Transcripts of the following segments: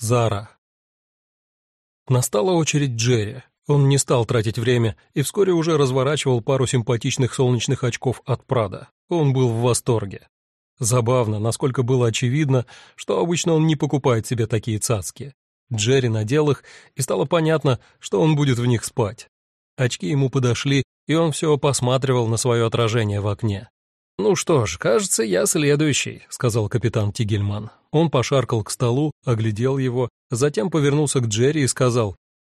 Зара. Настала очередь Джерри. Он не стал тратить время и вскоре уже разворачивал пару симпатичных солнечных очков от Прада. Он был в восторге. Забавно, насколько было очевидно, что обычно он не покупает себе такие цацки. Джерри надел их, и стало понятно, что он будет в них спать. Очки ему подошли, и он все посматривал на свое отражение в окне. «Ну что ж, кажется, я следующий», — сказал капитан Тигельман. Он пошаркал к столу, оглядел его, затем повернулся к Джерри и сказал,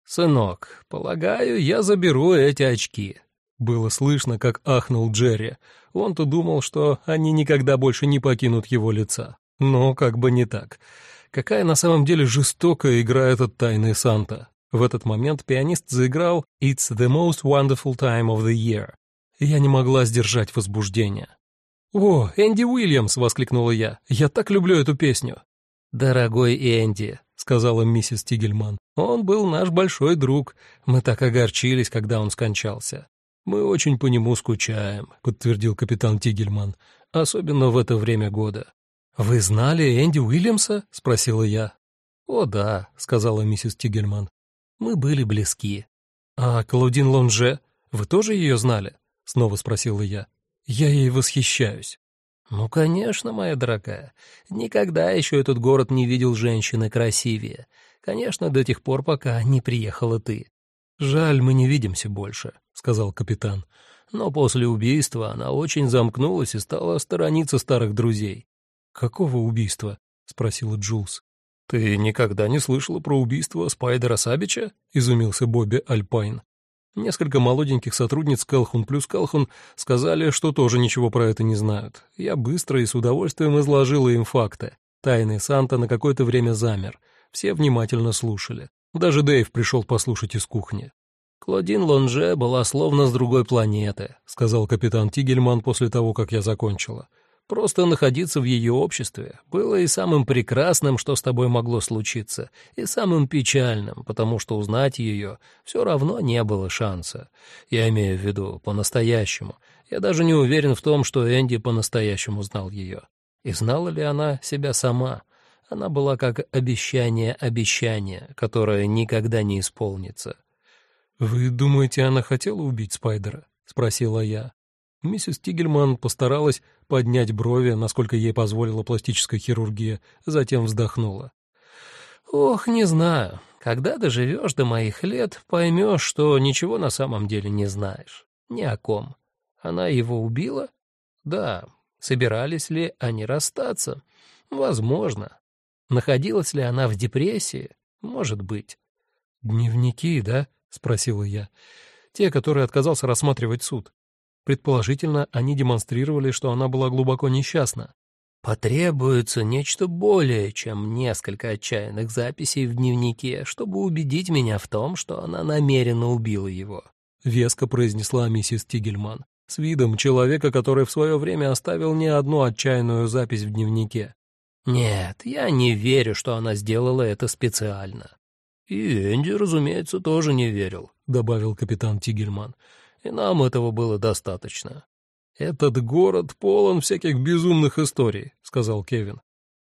«Сынок, полагаю, я заберу эти очки». Было слышно, как ахнул Джерри. Он-то думал, что они никогда больше не покинут его лица. Но как бы не так. Какая на самом деле жестокая игра этот тайный Санта. В этот момент пианист заиграл «It's the most wonderful time of the year». Я не могла сдержать возбуждение. «О, Энди Уильямс!» — воскликнула я. «Я так люблю эту песню!» «Дорогой Энди», — сказала миссис Тигельман, — «он был наш большой друг. Мы так огорчились, когда он скончался». «Мы очень по нему скучаем», — подтвердил капитан Тигельман, — «особенно в это время года». «Вы знали Энди Уильямса?» — спросила я. «О да», — сказала миссис Тигельман. «Мы были близки». «А Клаудин Лонже? Вы тоже ее знали?» — снова спросила я. Я ей восхищаюсь. Ну, конечно, моя дорогая. Никогда еще этот город не видел женщины красивее. Конечно, до тех пор, пока не приехала ты. Жаль, мы не видимся больше, сказал капитан. Но после убийства она очень замкнулась и стала сторониться старых друзей. Какого убийства? спросила Джулс. Ты никогда не слышала про убийство Спайдера Сабича? изумился Бобби Альпайн. Несколько молоденьких сотрудниц Келхун плюс Келхун сказали, что тоже ничего про это не знают. Я быстро и с удовольствием изложила им факты. Тайный Санта на какое-то время замер. Все внимательно слушали. Даже Дэйв пришел послушать из кухни. «Клодин Лонже была словно с другой планеты», — сказал капитан Тигельман после того, как я закончила. Просто находиться в ее обществе было и самым прекрасным, что с тобой могло случиться, и самым печальным, потому что узнать ее все равно не было шанса. Я имею в виду по-настоящему. Я даже не уверен в том, что Энди по-настоящему знал ее. И знала ли она себя сама? Она была как обещание обещания, которое никогда не исполнится. «Вы думаете, она хотела убить Спайдера?» — спросила я. Миссис Тигельман постаралась поднять брови, насколько ей позволила пластическая хирургия, затем вздохнула. «Ох, не знаю. Когда доживешь до моих лет, поймешь, что ничего на самом деле не знаешь. Ни о ком. Она его убила? Да. Собирались ли они расстаться? Возможно. Находилась ли она в депрессии? Может быть. «Дневники, да?» — спросила я. «Те, которые отказался рассматривать суд». Предположительно, они демонстрировали, что она была глубоко несчастна. «Потребуется нечто более, чем несколько отчаянных записей в дневнике, чтобы убедить меня в том, что она намеренно убила его», — веско произнесла миссис Тигельман, с видом человека, который в свое время оставил не одну отчаянную запись в дневнике. «Нет, я не верю, что она сделала это специально». «И Энди, разумеется, тоже не верил», — добавил капитан Тигельман и нам этого было достаточно. «Этот город полон всяких безумных историй», — сказал Кевин.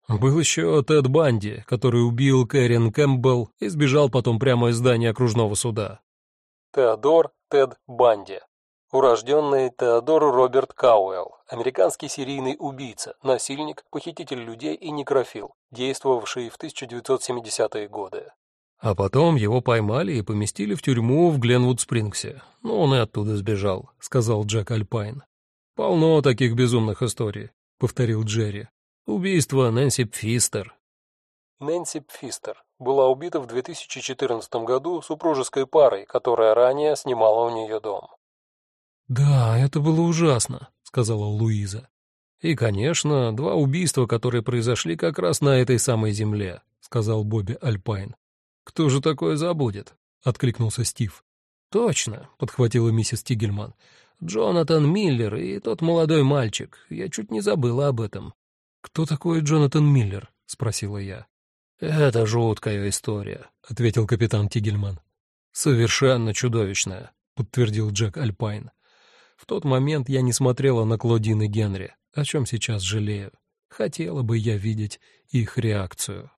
«Был еще Тед Банди, который убил Кэрин Кэмпбелл и сбежал потом прямо из здания окружного суда». Теодор Тед Банди. Урожденный Теодор Роберт Кауэлл, американский серийный убийца, насильник, похититель людей и некрофил, действовавший в 1970-е годы. А потом его поймали и поместили в тюрьму в Гленвуд-Спрингсе. Ну, он и оттуда сбежал», — сказал Джек Альпайн. «Полно таких безумных историй», — повторил Джерри. «Убийство Нэнси Пфистер». Нэнси Пфистер была убита в 2014 году супружеской парой, которая ранее снимала у нее дом. «Да, это было ужасно», — сказала Луиза. «И, конечно, два убийства, которые произошли как раз на этой самой земле», — сказал Бобби Альпайн. «Кто же такое забудет?» — откликнулся Стив. «Точно», — подхватила миссис Тигельман. «Джонатан Миллер и тот молодой мальчик. Я чуть не забыла об этом». «Кто такой Джонатан Миллер?» — спросила я. «Это жуткая история», — ответил капитан Тигельман. «Совершенно чудовищная», — подтвердил Джек Альпайн. «В тот момент я не смотрела на Клодин и Генри, о чем сейчас жалею. Хотела бы я видеть их реакцию».